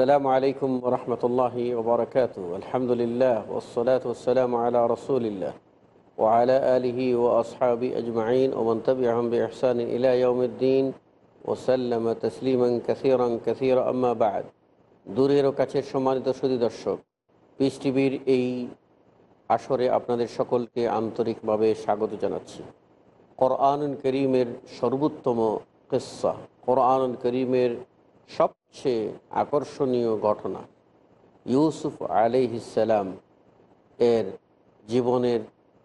আসসালামু আলাইকুম রহমতুল্লাহি ওবরাকাত আলহামদুলিল্লাহ ওসলাত ওসালাম আলা রসুলিল্লাহ ও আলা আলিহি ও আসহাবি আজমাইন ওমন তবি আহমবি আহসান ইলাউমদ্দিন ওসাল্লাম তসলিমন কাসিরং। কাসির আম্মাবাদ দূরের ও কাছের সম্মানিত সুদী দর্শক পিস টিভির এই আসরে আপনাদের সকলকে আন্তরিকভাবে স্বাগত জানাচ্ছি। কোরআনুল করিমের সর্বোত্তম কিসা কোরআনুল করিমের সব সবচেয়ে আকর্ষণীয় ঘটনা। ইউসুফ আলিহিসাল্লাম এর জীবনের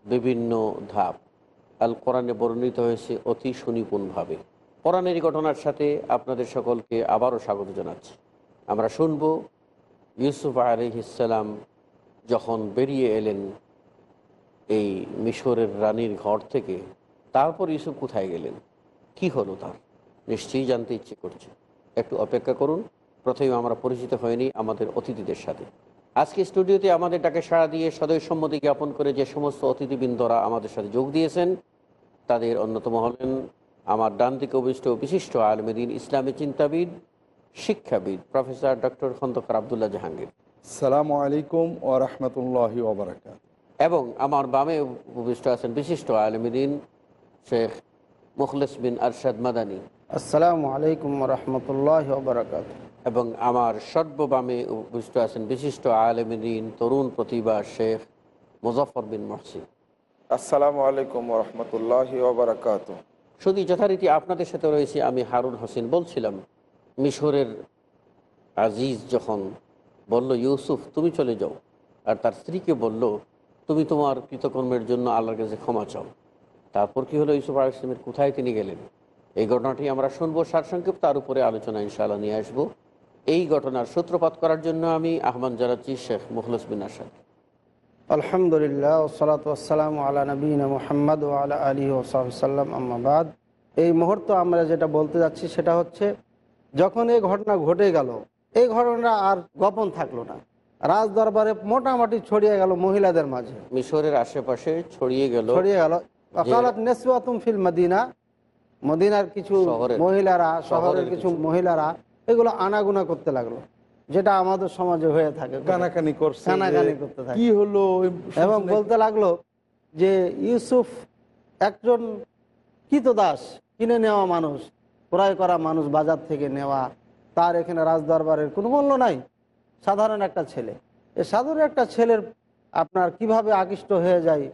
বিভিন্ন ধাপ। আল কোরআনে বর্ণিত হয়েছে অতি সুনিপুণভাবে। কোরআনের ঘটনার সাথে আপনাদের সকলকে আবারও স্বাগত জানাচ্ছি। আমরা শুনব ইউসুফ আলিহিসাল্লাম যখন বেরিয়ে এলেন এই মিশরের রানীর ঘর থেকে, তারপর ইউসুফ কোথায় গেলেন? কি হলো তার? নিশ্চয়ই জানতে ইচ্ছে করছে। একটু অপেক্ষা করুন। প্রথমে আমরা পরিচিত হয়নি আমাদের অতিথিদের সাথে। আজকে স্টুডিওতে আমাদের ডাকে সাড়া দিয়ে সদয় সম্মতি জ্ঞাপন করে যে সমস্ত অতিথিবৃন্দরা আমাদের সাথে যোগ দিয়েছেন তাদের অন্যতম হলেন আমার ডান দিকে অভিষ্ট বিশিষ্ট আলমেদিন ইসলামী চিন্তাবিদ শিক্ষাবিদ প্রফেসর ডক্টর খন্দকার আবদুল্লাহ জাহাঙ্গীর। সালামু আলাইকুম ও রহমতুল্লাহি এবং আমার বামে উপবিষ্ট আছেন বিশিষ্ট আলমদিন শেখ মুখলেস বিন আরশাদ মাদানী। আসসালামু আলাইকুম রহমতুল্লাহ বারকাত এবং আমার সর্ববামে উপবিষ্ট আছেন বিশিষ্ট আলমদিন তরুণ প্রতিভা শেখ মুজফর বিন মহসিন। আসসালামু আলাইকুম রহমতুল্লাহ ওবরাকাত শুধু যথারীতি আপনাদের সাথে রয়েছে আমি হারুন হোসেন। বলছিলাম মিশরের আজিজ যখন বলল ইউসুফ তুমি চলে যাও। আর তার স্ত্রীকে বলল তুমি তোমার কৃতকর্মের জন্য আল্লাহর কাছে ক্ষমা চাও। তারপর কি হলো? ইউসুফ আল ইসলামের কোথায় তিনি গেলেন? এই ঘটনাটি আমরা শুনব সারসংক্ষেপ তার উপরে আলোচনা ইনশাআল্লাহ নিয়ে আসব। এই ঘটনার সূত্রপাত করার জন্য আমি আহমান জারাচ্ছি শেখ মুখলস বিন আসাদ। আলহামদুলিল্লাহ ওসলাত আলা নবীন মোহাম্মদ ও আলা আলী ওসাল্লাম আহমাবাদ এই মুহূর্তে আমরা যেটা বলতে যাচ্ছি সেটা হচ্ছে যখন এই ঘটনা ঘটে গেল এই ঘটনা আর গোপন থাকল না। রাজ দরবারে মোটামুটি ছড়িয়ে গেল মহিলাদের মাঝে। মিশরের আশেপাশে ছড়িয়ে গেল ছড়িয়ে গেল। ফিল মদিনা মদিনার কিছু মহিলারা শহরের কিছু। মহিলারা এগুলো আনাগুনা করতে লাগল। যেটা আমাদের সমাজে হয়ে থাকে। কানাকানি করছে কানাকানি করতে থাকে। কি হলো এবং বলতে লাগল যে ইউসুফ একজন কিত দাস কিনে নেওয়া মানুষ ক্রয় করা মানুষ বাজার থেকে নেওয়া। তার এখানে রাজদরবারের কোনো মূল্য নাই। সাধারণ একটা ছেলে। এ সাধারণ একটা ছেলের আপনার কীভাবে আকৃষ্ট হয়ে যায়?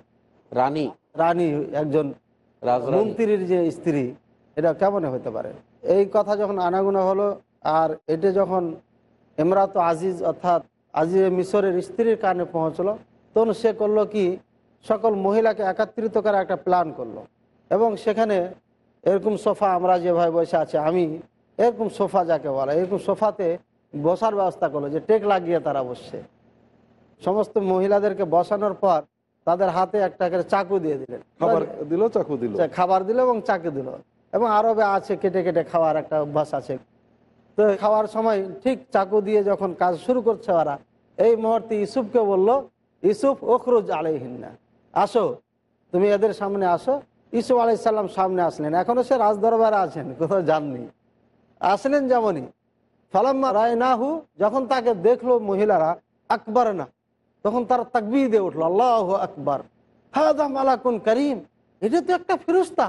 রানী। রানী একজন মন্ত্রীর যে স্ত্রী। এটা কেমন হতে পারে? এই কথা যখন আনাগুনা হলো আর এটা যখন এমরাত আজিজ অর্থাৎ আজিজ মিশরের স্ত্রীর কানে পৌঁছলো তখন সে করল কি? সকল মহিলাকে একত্রিত করে একটা প্ল্যান করল। এবং সেখানে এরকম সোফা আমরা যেভাবে বসে আছি আমি এরকম সোফা যাকে বলা এরকম সোফাতে বসার ব্যবস্থা করল যে টেক লাগিয়ে তারা বসছে। সমস্ত মহিলাদেরকে বসানোর পর তাদের হাতে একটা করে চাকু দিয়ে দিলেন। খাবার দিল চাকু দিল। খাবার দিল এবং চাকু দিল। এবং আরবে আছে, কেটে কেটে খাওয়ার একটা অভ্যাস আছে। তো খাওয়ার সময় ঠিক চাকু দিয়ে যখন কাজ শুরু করছে ওরা, এই মুহূর্তে ইসুফকে বলল ইসুফ ওখরুজ আলাইহিন্না। আসো, তুমি এদের সামনে আসো। ইসুফ আলাইসাল্লাম সামনে আসলেন। এখনও সে রাজদরবারে আছেন, কোথাও যাননি। আসলেন যেমনই। ফালাম্মা রায় নাহু যখন তাকে দেখল মহিলারা, আকবর না, তখন তার তাকবি দিয়ে উঠল, আল্লাহ আকবর হাদা মালাকুন করিম। এটা তো একটা ফেরস্তা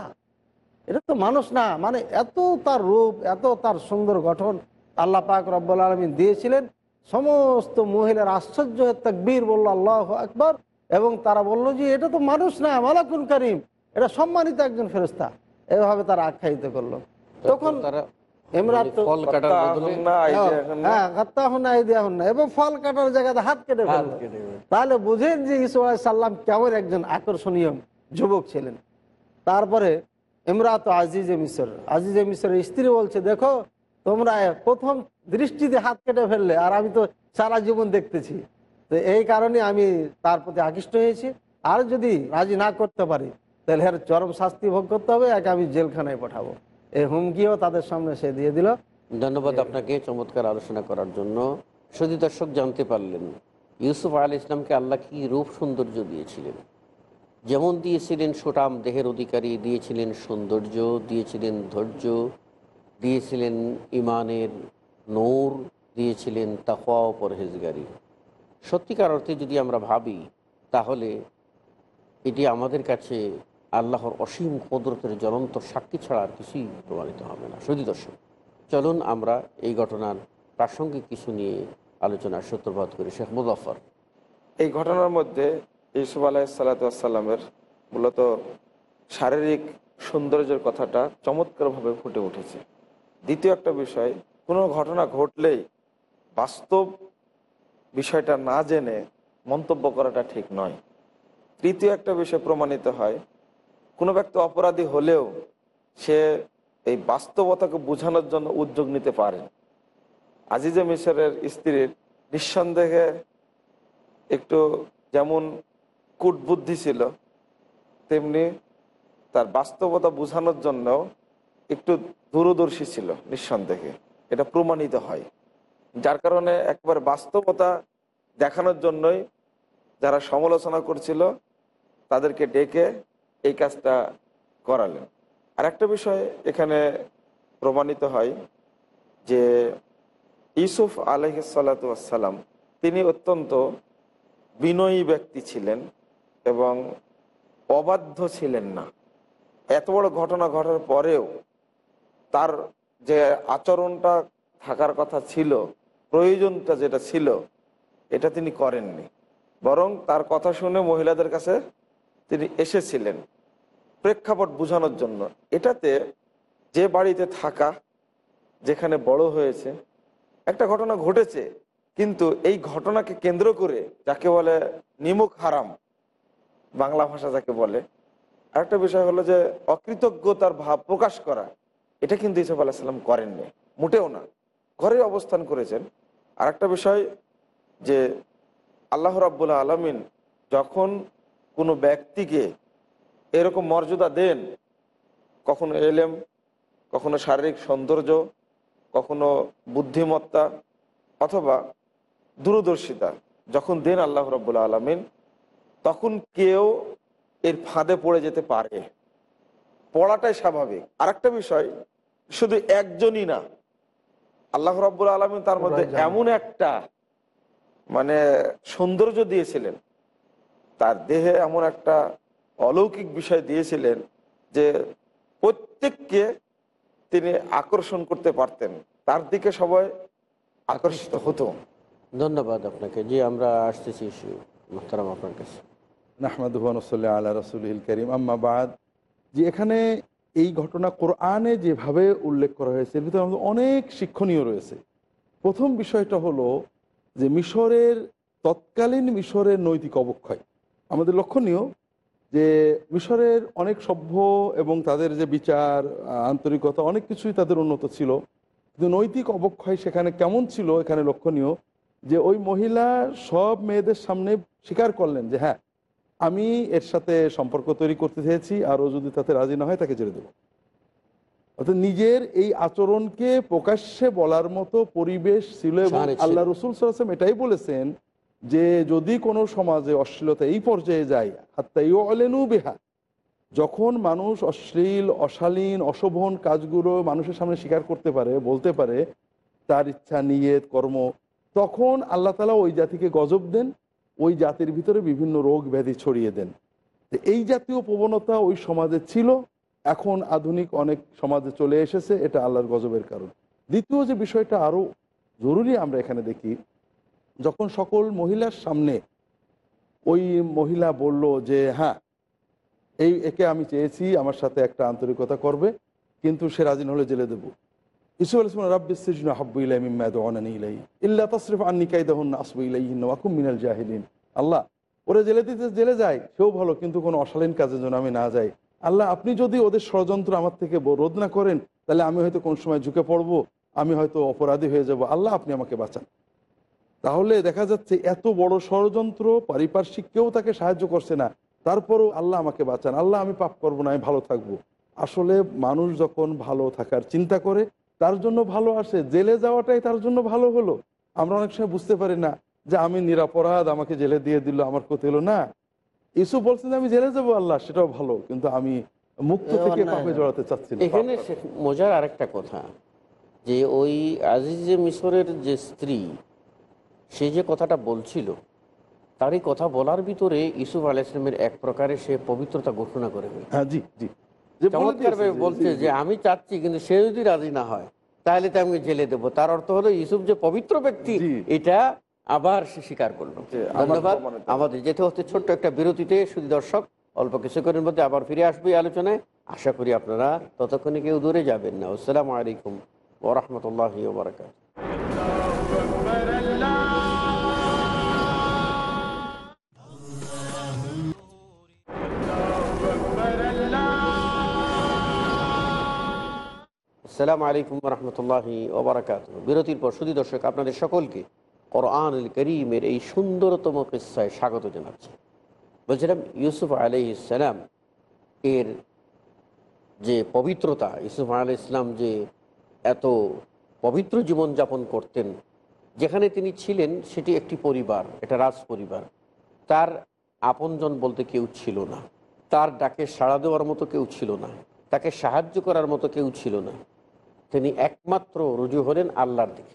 এটা তো মানুষ না মানে এত তার রূপ এত তার সুন্দর গঠন আল্লাহ পাক রব্বুল আলমিন দিয়েছিলেন। সমস্ত মহিলার আশ্চর্য তাকবীর বলল আল্লাহ আকবর। এবং তারা বলল যে এটা তো মানুষ না মালাকুন করিম। এটা সম্মানিত একজন ফেরস্তা এভাবে তারা আখ্যায়িত করল। তখন এমরাত ফল কাটার বদলে হ্যাঁ গাত্তা না ইদিয়া হন না। এবং ফল কাটার জায়গাতে হাত কেটে হাত ফেলল। কেটে ফেলল। তাহলে বুঝেন যে ইসু সাল্লাম কেমন একজন আকর্ষণীয় যুবক ছিলেন। তারপরে ইমরাত আজিজে মিশর আজিজে মিশরের স্ত্রী বলছে, দেখো, তোমরা প্রথম দৃষ্টিতে হাত কেটে ফেললে আর আমি তো সারা জীবন দেখতেছি। তো এই কারণে আমি তার প্রতি আকৃষ্ট হয়েছি। আর যদি রাজি না করতে পারি, তাহলে এর চরম শাস্তি ভোগ করতে হবে, একে আমি জেলখানায় পাঠাবো। এই হুমকিও তাদের সামনে সে দিয়ে দিল। ধন্যবাদ আপনাকে চমৎকার আলোচনা করার জন্য। শুধু দর্শক জানতে পারলেন, ইউসুফ আল ইসলামকে আল্লাহ কি রূপ সৌন্দর্য দিয়েছিলেন? যেমন দিয়েছিলেন সুটাম দেহের অধিকারী, দিয়েছিলেন সৌন্দর্য, দিয়েছিলেন ধৈর্য, দিয়েছিলেন ইমানের নূর, দিয়েছিলেন তাকওয়া ও পরহেজগারি। সত্যিকার অর্থে যদি আমরা ভাবি, তাহলে এটি আমাদের কাছে আল্লাহর অসীম কদরতের জ্বলন্ত সাক্ষী ছাড়া আর কিছুই প্রমাণিত হবে না। শুধু দর্শক, চলুন আমরা এই ঘটনার প্রাসঙ্গিক কিছু নিয়ে আলোচনার সূত্রপাত করি। শেখ মুজাফর এই ঘটনার মধ্যে ইসুফ আলাহিসাল্লামের মূলত শারীরিক সৌন্দর্যের কথাটা চমৎকারভাবে ফুটে উঠেছে। দ্বিতীয় একটা বিষয়, কোনো ঘটনা ঘটলেই বাস্তব বিষয়টা না জেনে মন্তব্য করাটা ঠিক নয়। তৃতীয় একটা বিষয় প্রমাণিত হয়, কোনো ব্যক্তি অপরাধী হলেও সে এই বাস্তবতাকে বোঝানোর জন্য উদ্যোগ নিতে পারে। আজিজে মিশরের স্ত্রীর নিঃসন্দেহে একটু যেমন কূট বুদ্ধি ছিল, তেমনি তার বাস্তবতা বোঝানোর জন্য একটু দূরদর্শী ছিল নিঃসন্দেহে। এটা প্রমাণিত হয়। যার কারণে একবার বাস্তবতা দেখানোর জন্যই যারা সমালোচনা করছিল, তাদেরকে ডেকে এই কাজটা করালেন। আর একটা বিষয় এখানে প্রমাণিত হয় যে ইউসুফ আলহিসাল্লাম তিনি অত্যন্ত বিনয়ী ব্যক্তি ছিলেন। এবং অবাধ্য ছিলেন না। এত বড় ঘটনা ঘটার পরেও তার যে আচরণটা থাকার কথা ছিল, প্রয়োজনটা যেটা ছিল, এটা তিনি করেননি। বরং তার কথা শুনে মহিলাদের কাছে তিনি এসেছিলেন প্রেক্ষাপট বোঝানোর জন্য। এটাতে যে বাড়িতে থাকা, যেখানে বড় হয়েছে, একটা ঘটনা ঘটেছে, কিন্তু এই ঘটনাকে কেন্দ্র করে যাকে বলে নিমুখ হারাম বাংলা ভাষা যাকে বলে, আরেকটা বিষয় হলো যে অকৃতজ্ঞতার ভাব প্রকাশ করা, এটা কিন্তু ইসুফ আলাহিসাল্লাম করেননি, মোটেও না। ঘরে অবস্থান করেছেন। আর একটা বিষয় যে আল্লাহ রাব্বুল্লাহ আলমিন যখন কোনো ব্যক্তিকে এরকম মর্যাদা দেন, কখনো এলেম, কখনো শারীরিক সৌন্দর্য, কখনো বুদ্ধিমত্তা অথবা দূরদর্শিতা, যখন দেন আল্লাহ রব্বুল্লা আলমিন তখন কেউ এর ফাঁদে পড়ে যেতে পারে। পড়াটাই স্বাভাবিক। আর একটা বিষয় শুধু একজনই না আল্লাহ রব্বুল আলমিন তার মধ্যে এমন একটা মানে সৌন্দর্য দিয়েছিলেন তার দেহে এমন একটা অলৌকিক বিষয় দিয়েছিলেন যে প্রত্যেককে তিনি আকর্ষণ করতে পারতেন। তার দিকে সবাই আকর্ষিত হতো। ধন্যবাদ আপনাকে। জি আমরা আসতেছি মোহতারাম আপনার কাছে। নাহমাদুয়ানসল্লাহ আল্লাহ রসুল করিম। আম্মা বাদ, যে এখানে এই ঘটনা কোরআনে যেভাবে উল্লেখ করা হয়েছে, এর ভিতরে আমাদের অনেক শিক্ষণীয় রয়েছে। প্রথম বিষয়টা হলো যে মিশরের তৎকালীন মিশরের নৈতিক অবক্ষয়। আমাদের লক্ষণীয় যে মিশরের অনেক সভ্য এবং তাদের যে বিচার, আন্তরিকতা, অনেক কিছুই তাদের উন্নত ছিল। কিন্তু নৈতিক অবক্ষয় সেখানে কেমন ছিল, এখানে লক্ষণীয় যে ওই মহিলা সব মেয়েদের সামনে স্বীকার করলেন যে হ্যাঁ আমি এর সাথে সম্পর্ক তৈরি করতে চেয়েছি আর ও যদি তাতে রাজি না হয় তাকে ছেড়ে দেবো। অর্থাৎ নিজের এই আচরণকে প্রকাশ্যে বলার মতো পরিবেশ ছিল এবং আল্লাহ রসুল সাল্লাম এটাই বলেছেন যে যদি কোনো সমাজে অশ্লীলতা এই পর্যায়ে যায় হাত্তাইও অলেনু বেহা যখন মানুষ অশ্লীল অশালীন অশোভন কাজগুলো মানুষের সামনে স্বীকার করতে পারে বলতে পারে তার ইচ্ছা নিয়ত কর্ম তখন আল্লাহ তালা ওই জাতিকে গজব দেন ওই জাতির ভিতরে বিভিন্ন রোগ ব্যাধি ছড়িয়ে দেন। এই জাতীয় প্রবণতা ওই সমাজে ছিল, এখন আধুনিক অনেক সমাজে চলে এসেছে, এটা আল্লাহর গজবের কারণ। দ্বিতীয় যে বিষয়টা আরও জরুরি আমরা এখানে দেখি, যখন সকল মহিলার সামনে ওই মহিলা বলল যে হ্যাঁ এই একে আমি চেয়েছি, আমার সাথে একটা আন্তরিকতা করবে, কিন্তু সে রাজি না হলে জেলে দেবো। ইসু আলসমান রাব্বিসিজন হাব্বু ইলাই মিম্মা দোয়ানানি ইলাই ইল্লা তসরিফ আন্নি কাইদাহুন আসবু ইলাইহিন ওয়াকুম মিনাল জাহিলিন আল্লাহ ওরা জেলে দিতে জেলে যায়, সেও ভালো, কিন্তু কোনো অশালীন কাজের জন্য আমি না যাই। আল্লাহ, আপনি যদি ওদের ষড়যন্ত্র আমার থেকে রোধ না করেন, তাহলে আমি হয়তো কোন সময় ঝুঁকে পড়ব, আমি হয়তো অপরাধী হয়ে যাব। আল্লাহ, আপনি আমাকে বাঁচান। তাহলে দেখা যাচ্ছে এত বড় ষড়যন্ত্র, পারিপার্শ্বিক কেউ তাকে সাহায্য করছে না। তারপরও আল্লাহ আমাকে বাঁচান। আল্লাহ, আমি পাপ করব না, আমি ভালো থাকব। আসলে মানুষ যখন ভালো থাকার চিন্তা করে তার জন্য ভালো আসে জেলে যাওয়াটাই তার জন্য ভালো হলো। আমরা অনেক সময় বুঝতে পারি না যে আমি নিরাপরাধ আমাকে জেলে দিয়ে দিল আমার ক্ষতি হলো। না ইসু বলছেন যে আমি জেলে যাব আল্লাহ সেটাও ভালো কিন্তু আমি মুক্ত থেকে পাপে জড়াতে চাচ্ছি এখানে মজার আরেকটা কথা যে ওই আজিজে মিশরের যে স্ত্রী সে যে কথাটা বলছিল তারই কথা বলার ভিতরে ইসুফ আলাইসলামের এক প্রকারে সে পবিত্রতা ঘোষণা করে হ্যাঁ জি জি। বলছে যে আমি চাচ্ছি কিন্তু সে যদি রাজি না হয় তাহলে তো আমি জেলে দেবো। তার অর্থ হলো ইউসুফ যে পবিত্র ব্যক্তি এটা আবার সে স্বীকার করল। ধন্যবাদ। আমাদের যেতে হচ্ছে ছোট্ট একটা বিরতিতে শুধু দর্শক অল্প কিছুক্ষণের মধ্যে আবার ফিরে আসবে এই আলোচনায়। আশা করি আপনারা ততক্ষণে কেউ দূরে যাবেন না। আসসালামু আলাইকুম ওরহমতুল্লাহ বারকাত আসসালামু আলাইকুম রহমতুল্লাহি ওবরাকাত বিরতির পর সুদী দর্শক, আপনাদের সকলকে কোরআন করিমের এই সুন্দরতম কিস্সায় স্বাগত জানাচ্ছি। বলছিলাম, ইউসুফ আলাই ইসলাম এর যে পবিত্রতা, ইউসুফ আলাই ইসলাম যে এত পবিত্র জীবনযাপন করতেন, যেখানে তিনি ছিলেন, সেটি একটি পরিবার, এটা রাজ পরিবার তার আপনজন বলতে কেউ ছিল না। তার ডাকে সাড়া দেওয়ার মতো কেউ ছিল না। তাকে সাহায্য করার মতো কেউ ছিল না। তিনি একমাত্র রুজু হলেন আল্লাহর দিকে।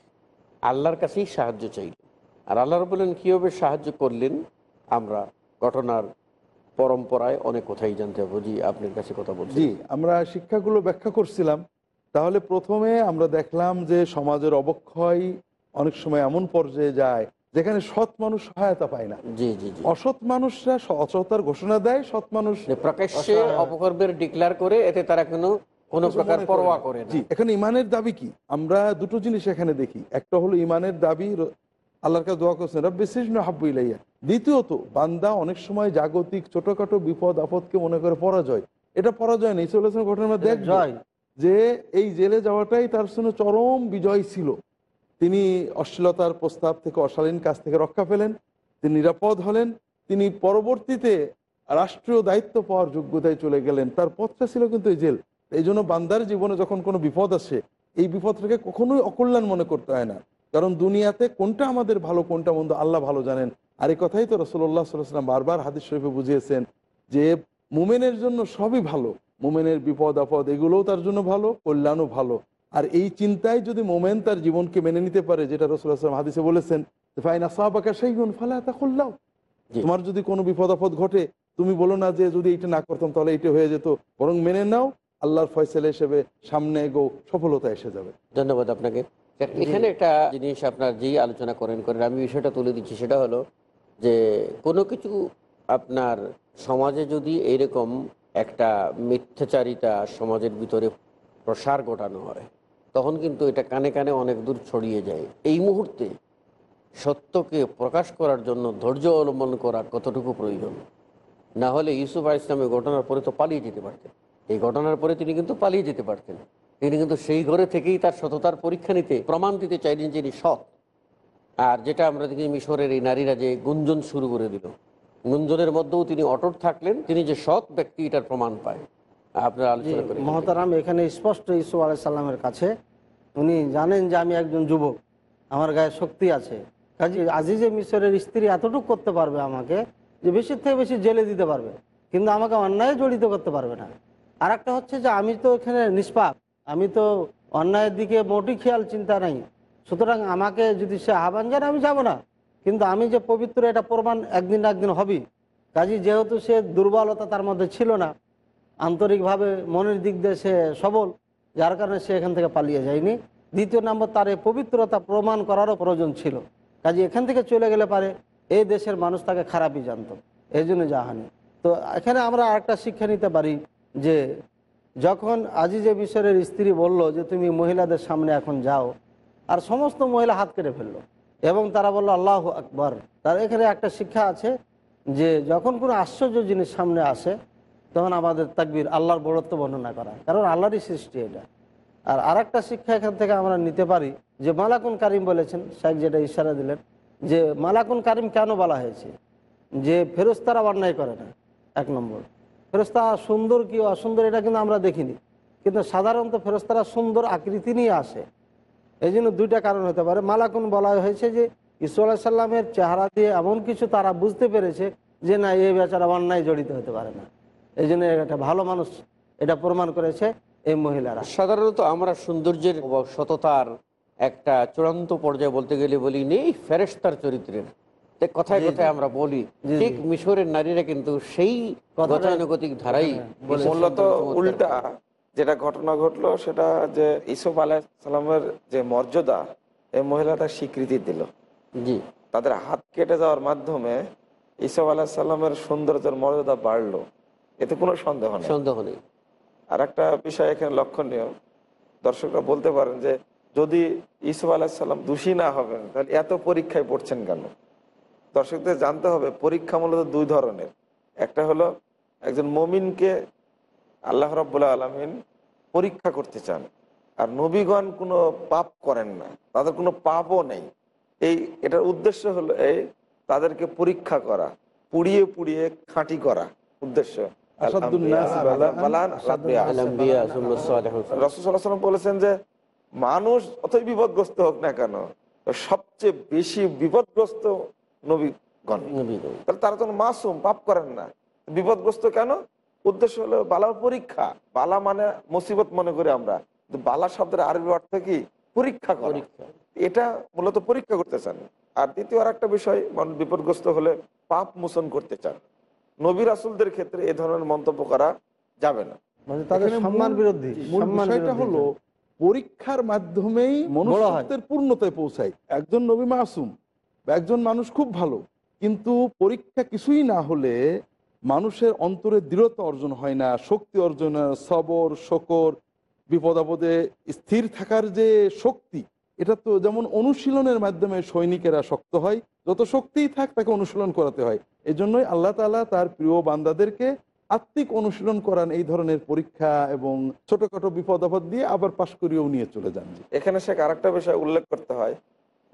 আল্লাহর কাছেই সাহায্য চাইলেন আর আল্লাহর বলেন কীভাবে সাহায্য করলেন আমরা ঘটনার পরম্পরায় অনেক কথাই জানতে পারব। জি আপনার কাছে কথা বলছি। জি আমরা শিক্ষাগুলো ব্যাখ্যা করছিলাম। তাহলে প্রথমে আমরা দেখলাম যে সমাজের অবক্ষয় অনেক সময় এমন পর্যায়ে যায় যেখানে সৎ মানুষ সহায়তা পায় না। জি জি অসৎ মানুষরা অসততার ঘোষণা দেয় সৎ মানুষ প্রকাশ্যে অপকর্মের ডিক্লেয়ার করে এতে তারা কোনো কোনো প্রকার পরোয়া করে জি এখানে ইমানের দাবি কি? আমরা দুটো জিনিস এখানে দেখি। একটা হলো ইমানের দাবি আল্লাহর কাছে দোয়া করছেন রব্বি সৃষ্ণ হাব্বু ইলাইয়া। দ্বিতীয়ত বান্দা অনেক সময় জাগতিক ছোটখাটো বিপদ আপদকে মনে করে পরাজয়। এটা পরাজয় নেই চলেছেন ঘটনার মধ্যে যে এই জেলে যাওয়াটাই তার জন্য চরম বিজয় ছিল। তিনি অশ্লীলতার প্রস্তাব থেকে অশালীন কাজ থেকে রক্ষা পেলেন তিনি নিরাপদ হলেন তিনি পরবর্তীতে রাষ্ট্রীয় দায়িত্ব পাওয়ার যোগ্যতায় চলে গেলেন। তার পথটা ছিল কিন্তু এই জেল। এই জন্য বান্দার জীবনে যখন কোনো বিপদ আসে এই বিপদটাকে কখনোই অকল্যাণ মনে করতে হয় না। কারণ দুনিয়াতে কোনটা আমাদের ভালো কোনটা মন্দ আল্লাহ ভালো জানেন। আর এই কথাই তো রসল্লাহ সাল্লাম বারবার হাদিস শরীফে বুঝিয়েছেন যে মুমেনের জন্য সবই ভালো। মোমেনের বিপদ আপদ এগুলোও তার জন্য ভালো কল্যাণও ভালো। আর এই চিন্তায় যদি মোমেন তার জীবনকে মেনে নিতে পারে যেটা রসুল্লাহাম হাদিসে বলেছেন ফাইন আসাবাকা সেইগুন ফালা তা করলাও জি। তোমার যদি কোনো বিপদ আপদ ঘটে তুমি বলো না যে যদি এইটা না করতাম তাহলে এইটা হয়ে যেত। বরং মেনে নাও আল্লাহর ফয়সালা হিসেবে সামনে এগো সফলতা এসে যাবে। ধন্যবাদ আপনাকে। এখানে একটা জিনিস আপনার যেই আলোচনা করেন করেন আমি বিষয়টা তুলে দিচ্ছি সেটা হলো যে কোনো কিছু আপনার সমাজে যদি এইরকম একটা মিথ্যাচারিতা সমাজের ভিতরে প্রসার ঘটানো হয় তখন কিন্তু এটা কানে কানে অনেক দূর ছড়িয়ে যায়। এই মুহূর্তে সত্যকে প্রকাশ করার জন্য ধৈর্য অবলম্বন করা কতটুকু প্রয়োজন? না হলে ইউসুফ আল ইসলামের ঘটনার পরে তো পালিয়ে যেতে পারতেন। এই ঘটনার পরে তিনি কিন্তু পালিয়ে যেতে পারতেন। তিনি কিন্তু সেই ঘরে থেকেই তার সততার পরীক্ষা নিতে প্রমাণ দিতে চাইলেন যে তিনি সৎ। আর যেটা আমরা দেখি মিশরের এই নারীরা যে গুঞ্জন শুরু করে দিল। গুঞ্জনের মধ্যেও তিনি অটট থাকলেন তিনি যে সৎ ব্যক্তি এটার প্রমাণ পায়। আপনারা আলোচনা করেন। মহতারাম এখানে স্পষ্ট ইসু আলাই সাল্লামের কাছে। উনি জানেন যে আমি একজন যুবক আমার গায়ে শক্তি আছে। কাজে আজিজে মিশরের স্ত্রী এতটুকু করতে পারবে আমাকে যে বেশি থেকে বেশি জেলে দিতে পারবে। কিন্তু আমাকে অন্যায় জড়িত করতে পারবে না। আর একটা হচ্ছে যে আমি তো এখানে নিষ্পাপ। আমি তো অন্যায়ের দিকে মোটি খেয়াল, চিন্তা নাই। সুতরাং আমাকে যদি সে আহ্বান জানে আমি যাব না। কিন্তু আমি যে পবিত্র এটা প্রমাণ একদিন না একদিন হবেই। কাজী যেহেতু সে দুর্বলতা তার মধ্যে ছিল না, আন্তরিকভাবে মনের দিক দিয়ে সে সবল, যার কারণে সে এখান থেকে পালিয়ে যায়নি। দ্বিতীয় নম্বর, তার এই পবিত্রতা প্রমাণ করারও প্রয়োজন ছিল। কাজে এখান থেকে চলে গেলে পারে, এই দেশের মানুষ তাকে খারাপই জানতো। এই জন্য যাহানি তো এখানে আমরা আরেকটা শিক্ষা নিতে পারি। যে যখন আজিজে মিশরের স্ত্রী বলল যে তুমি মহিলাদের সামনে এখন যাও, আর সমস্ত মহিলা হাত কেটে ফেলল এবং তারা বলল, আল্লাহ আকবর। তার এখানে একটা শিক্ষা আছে যে যখন কোনো আশ্চর্য জিনিস সামনে আসে, তখন আমাদের তাকবির আল্লাহর বড়ত্ব বর্ণনা করা। কারণ আল্লাহরই সৃষ্টি এটা। আর আরেকটা শিক্ষা এখান থেকে আমরা নিতে পারি যে মালাকুন কারিম বলেছেন, শেখ যেটা ইশারা দিলেন, যে মালাকুন কারিম কেন বলা হয়েছে? যে ফেরস্তারা অন্যায় করে না। এক নম্বর। ফেরস্তা সুন্দর কি অসুন্দর এটা কিন্তু আমরা দেখিনি। কিন্তু সাধারণত ফেরস্তারা সুন্দর আকৃতি নিয়ে আসে। এই জন্য দুইটা কারণ হতে পারে। মালাকুন বলা হয়েছে যে ঈশ্বর সাল্লামের চেহারা দিয়ে এমন কিছু তারা বুঝতে পেরেছে যে, না, এই বেচারা অন্যায় জড়িত হতে পারে না। এই জন্য একটা ভালো মানুষ এটা প্রমাণ করেছে এই মহিলারা। সাধারণত আমরা সৌন্দর্যের সততার একটা চূড়ান্ত পর্যায়ে বলতে গেলে বলি নেই ফেরেস্তার চরিত্রের। কথায় কথায় আমরা বলি। ঠিক মিশরের নারীরা কিন্তু সেই গতানুগতিক ধারাই হ্যাঁ, মূলত উল্টা যেটা ঘটনা ঘটলো সেটা যে ইসুফ আলাহিসাল্লামের যে মর্যাদা এই মহিলাটা স্বীকৃতি দিল। জি। তাদের হাত কেটে যাওয়ার মাধ্যমে ইসুফ আলাহিসাল্লামের সৌন্দর্যের মর্যাদা বাড়লো। এতে কোনো সন্দেহ নেই। সন্দেহ নেই। আর একটা বিষয় এখানে লক্ষণীয়। দর্শকরা বলতে পারেন যে যদি ইসুফ আলাহিসাল্লাম দোষী না হবেন তাহলে এত পরীক্ষায় পড়ছেন কেন? দর্শকদের জানতে হবে পরীক্ষা মূলত দুই ধরনের। একটা হলো একজন মমিনকে আল্লাহ রব্বুল্লাহ আলমিন পরীক্ষা করতে চান আর নবীগণ কোনো পাপ করেন না তাদের কোনো পাপও নেই। এই এটার উদ্দেশ্য হলো এই তাদেরকে পরীক্ষা করা পুড়িয়ে পুড়িয়ে খাঁটি করা উদ্দেশ্য। বলেছেন যে মানুষ অতই বিপদগ্রস্ত হোক না কেন সবচেয়ে বেশি বিপদগ্রস্ত নবীগণ। তাহলে তারা তো মাসুম পাপ করেন না। বিপদগ্রস্ত কেন? উদ্দেশ্য হলো বালা পরীক্ষা। বালা মানে মুসিবত মনে করি আমরা। বালা শব্দের আরবি অর্থ কি? পরীক্ষা করা। এটা মূলত পরীক্ষা করতে চান। আর দ্বিতীয় আর একটা বিষয় মানুষ বিপদগ্রস্ত হলে পাপ মোচন করতে চান। নবী রাসুলদের ক্ষেত্রে এ ধরনের মন্তব্য করা যাবে না। মানে পরীক্ষার মাধ্যমেই মনুষ্যত্বের পূর্ণতায় পৌঁছায়। একজন নবী মাসুম। একজন মানুষ খুব ভালো, কিন্তু পরীক্ষা কিছুই না হলে মানুষের অন্তরে দৃঢ়তা অর্জন হয় না, শক্তি অর্জন সবর, শকর বিপদ আপদে স্থির থাকার যে শক্তি, এটা তো যেমন অনুশীলনের মাধ্যমে সৈনিকেরা শক্ত হয়, যত শক্তিই থাক তাকে অনুশীলন করাতে হয়। এই জন্যই আল্লাহ তালা তার প্রিয় বান্দাদেরকে আত্মিক অনুশীলন করান এই ধরনের পরীক্ষা এবং ছোটখাটো বিপদ আপদ দিয়ে আবার পাশ করিয়েও নিয়ে চলে যান। এখানে সে আরেকটা বিষয় উল্লেখ করতে হয়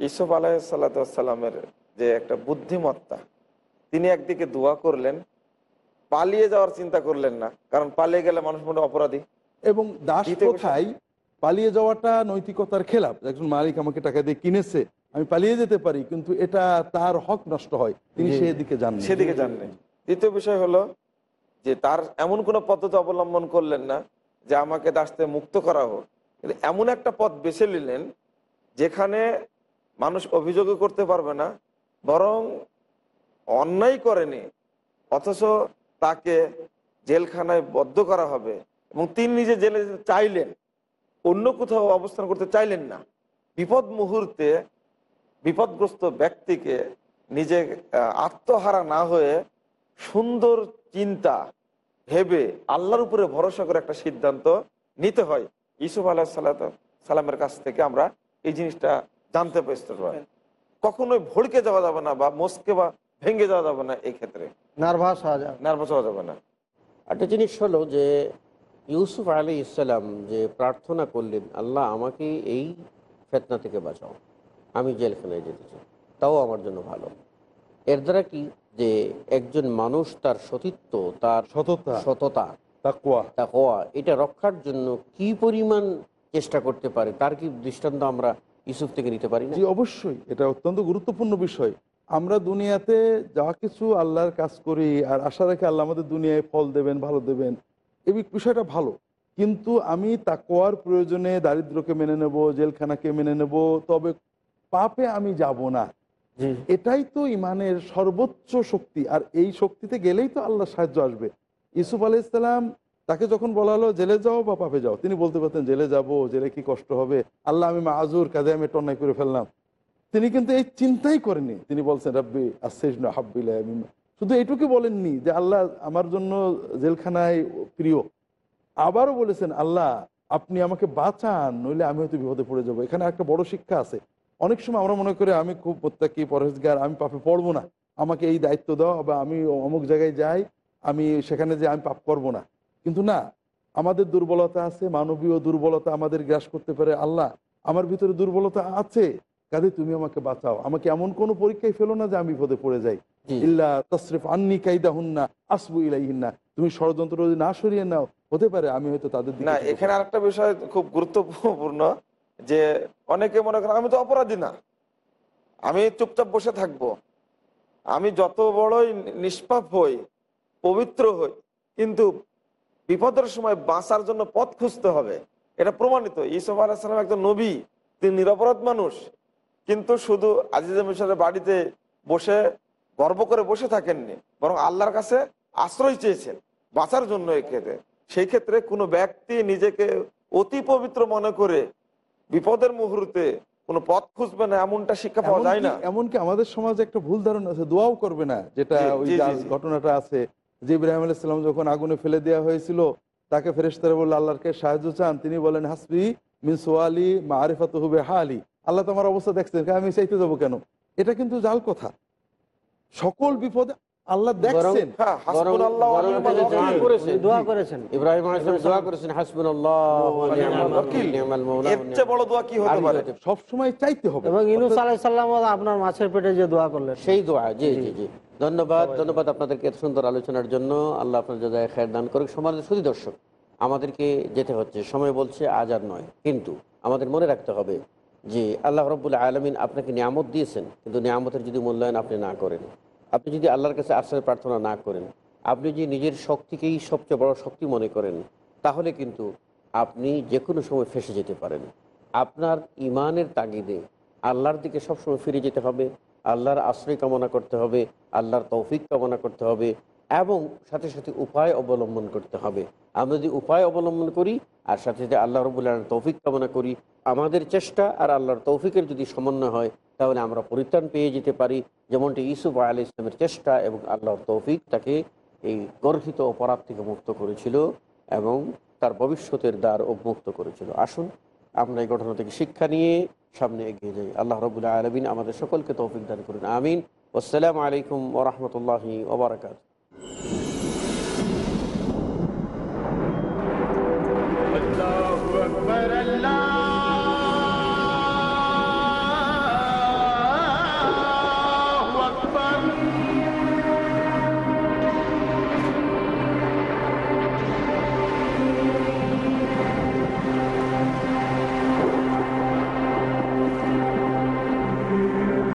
ইসুফ আলাহিসাল্লামের যে একটা বুদ্ধিমত্তা তিনি একদিকে দোয়া করলেন পালিয়ে যাওয়ার চিন্তা করলেন না কারণ পালিয়ে গেলে মানুষ মনে অপরাধী। এবং দাস কোথায়? পালিয়ে যাওয়াটা নৈতিকতার খেলাপ একজন মালিক আমাকে টাকা দিয়ে কিনেছে আমি পালিয়ে যেতে পারি কিন্তু এটা তার হক নষ্ট হয়। তিনি। সেদিকে যান না। সেদিকে জানলেন দ্বিতীয় বিষয় হলো যে তার এমন কোনো পদ্ধতি অবলম্বন করলেন না যে আমাকে দাসতে মুক্ত করা হোক। কিন্তু এমন একটা পথ বেছে নিলেন যেখানে মানুষ অভিযোগও করতে পারবে না, বরং অন্যায় করেনি, অথচ তাকে জেলখানায় বদ্ধ করা হবে এবং তিনি নিজে জেলে চাইলেন, অন্য কোথাও অবস্থান করতে চাইলেন না। বিপদ মুহূর্তে বিপদগ্রস্ত ব্যক্তিকে নিজে আত্মহারা না হয়ে সুন্দর চিন্তা ভেবে আল্লাহর উপরে ভরসা করে একটা সিদ্ধান্ত নিতে হয়। ইসুফ আল্লাহ আলাহ সালামের কাছ থেকে আমরা এই জিনিসটা জানতে পেরেছি কখনোই ভড়কে যাওয়া যাবে না বা মস্কে বা ভেঙে যাওয়া যাবে না এই ক্ষেত্রে। নার্ভাস হওয়া যায় নার্ভাস হওয়া যাবে না। একটা জিনিস হলো যে ইউসুফ আলী ইসলাম যে প্রার্থনা করলেন আল্লাহ আমাকে এই ফেতনা থেকে বাঁচাও। আমি জেলখানায় যেতে চাই। তাও আমার জন্য ভালো। এর দ্বারা কি? যে একজন মানুষ তার সতীত্ব তার সততা সততা এটা রক্ষার জন্য কি পরিমাণ চেষ্টা করতে পারে তার কি দৃষ্টান্ত আমরা ইউসুফ থেকে নিতে পারি জি অবশ্যই। এটা অত্যন্ত গুরুত্বপূর্ণ বিষয়। আমরা দুনিয়াতে যা কিছু আল্লাহর কাজ করি আর আশা রাখি আল্লাহ আমাদের দুনিয়ায় ফল দেবেন ভালো দেবেন এই বিষয়টা ভালো। কিন্তু আমি তাকোয়ার প্রয়োজনে দারিদ্রকে মেনে নেব জেলখানাকে মেনে নেব তবে পাপে আমি যাব না। এটাই তো ইমানের সর্বোচ্চ শক্তি। আর এই শক্তিতে গেলেই তো আল্লাহ সাহায্য আসবে। ইসুফ আলাইসাল্লাম তাকে যখন বলা হলো, জেলে যাও বা পাপে যাও? তিনি বলতে পারতেন, জেলে যাব, জেলে কি কষ্ট হবে? আল্লাহ, আমি মাজুর কাজে আমি টন্নাই করে ফেললাম। তিনি কিন্তু এই চিন্তাই করেনি তিনি বলছেন, রাব্বি আসেজ না হাব্বিলা শুধু এইটুকু বলেননি যে, আল্লাহ আমার জন্য জেলখানায় প্রিয়। আবারও বলেছেন, আল্লাহ, আপনি আমাকে বাঁচান, নইলে আমি হয়তো বিপদে পড়ে যাব। এখানে একটা বড় শিক্ষা আছে। অনেক সময় আমরা মনে করি, আমি খুব প্রত্যাকি, পরহেজগার, আমি পাপে পড়ব না। আমাকে এই দায়িত্ব দাও বা আমি অমুক জায়গায় যাই, আমি সেখানে যে আমি পাপ করব না। কিন্তু না আমাদের দুর্বলতা আছে মানবীয় দুর্বলতা আমাদের গ্রাস করতে পারে আল্লাহ। আমার ভিতরে দুর্বলতা আছে। কাজে তুমি আমাকে বাঁচাও। আমাকে এমন কোনো পরীক্ষায় ফেলো না যে আমি বিপদে পড়ে যাই। ইল্লা তসরিফ আন্নি কাইদা হুন্না আসবু ইলাইহিন্না। তুমি ষড়যন্ত্র যদি না সরিয়ে নাও হতে পারে আমি হয়তো তাদের না এখানে আরেকটা বিষয় খুব গুরুত্বপূর্ণ যে অনেকে মনে করেন আমি তো অপরাধী না। আমি চুপচাপ বসে থাকব। আমি যত বড়ই নিষ্পাপ হই পবিত্র হই কিন্তু বিপদের সময় বাঁচার জন্য পথ খুঁজতে হবে। এটা প্রমাণিত। ইসুফ আলাহিসাম একজন নবী তিনি নিরপরাধ মানুষ। কিন্তু শুধু আজিজ মিশরের বাড়িতে বসে গর্ব করে বসে থাকেননি বরং আল্লাহর কাছে আশ্রয় চেয়েছেন বাঁচার জন্য এক্ষেত্রে সেই ক্ষেত্রে কোনো ব্যক্তি নিজেকে অতি পবিত্র মনে করে বিপদের মুহূর্তে কোনো পথ খুঁজবে না এমনটা শিক্ষা পাওয়া যায় না। এমনকি- আমাদের সমাজে একটা ভুল ধারণা আছে দোয়াও করবে না যেটা ওই। ঘটনাটা আছে। যে ইব্রাহিম আলাইসাল্লাম যখন আগুনে ফেলে দেওয়া হয়েছিল তাকে ফেরেশতারা বলল আল্লাহকে সাহায্য চান? তিনি বলেন হাসবি মিন সোয়ালি মা আরিফাত হুবে হালি আল্লাহ তোমার অবস্থা দেখছেন আমি চাইতে যাব কেন? এটা কিন্তু জাল কথা। সকল বিপদে আল্লাহ দেখছেন। হ্যাঁ। সবসময় চাইতে হবে। এবং ইনুস আলাইসাল্লাম আপনার মাছের পেটে যে দোয়া করলেন। সেই দোয়া জি জি জি। ধন্যবাদ ধন্যবাদ আপনাদেরকে এত সুন্দর আলোচনার জন্য। আল্লাহ আপনার যাদের খেয়ার দান করুক। সমাজের শুধু দর্শক আমাদেরকে যেতে হচ্ছে। সময় বলছে আজ আর নয়। কিন্তু আমাদের মনে রাখতে হবে যে আল্লাহ রব্বুল আলমিন আপনাকে নিয়ামত দিয়েছেন কিন্তু নিয়ামতের যদি মূল্যায়ন আপনি না করেন আপনি যদি আল্লাহর কাছে আশ্রয় প্রার্থনা না করেন আপনি যদি নিজের শক্তিকেই সবচেয়ে বড় শক্তি মনে করেন তাহলে কিন্তু আপনি যে কোনো সময় ফেসে যেতে পারেন। আপনার ইমানের তাগিদে আল্লাহর দিকে সবসময় ফিরে যেতে হবে। আল্লাহর আশ্রয় কামনা করতে হবে, আল্লাহর তৌফিক কামনা করতে হবে এবং সাথে সাথে উপায় অবলম্বন করতে হবে। আমরা যদি উপায় অবলম্বন করি আর সাথে সাথে আল্লাহ রবুল্লাহ তৌফিক কামনা করি, আমাদের চেষ্টা আর আল্লাহর তৌফিকের যদি সমন্বয় হয়, তাহলে আমরা পরিত্রাণ পেয়ে যেতে পারি। যেমনটি ইসুফ আলী ইসলামের চেষ্টা এবং আল্লাহর তৌফিক তাকে এই গর্হিত অপরাধ থেকে মুক্ত করেছিল এবং তার ভবিষ্যতের দ্বার মুক্ত করেছিল। আসুন, আমরা এই ঘটনা থেকে শিক্ষা নিয়ে সামনে এগিয়ে যাই। আল্লাহ রবুল্লা আলমিন আমাদের সকলকে তৌফিক দান করুন। আমিন। আসসালামু আলাইকুম ওরহমতুল্লাহি ওবরাকাত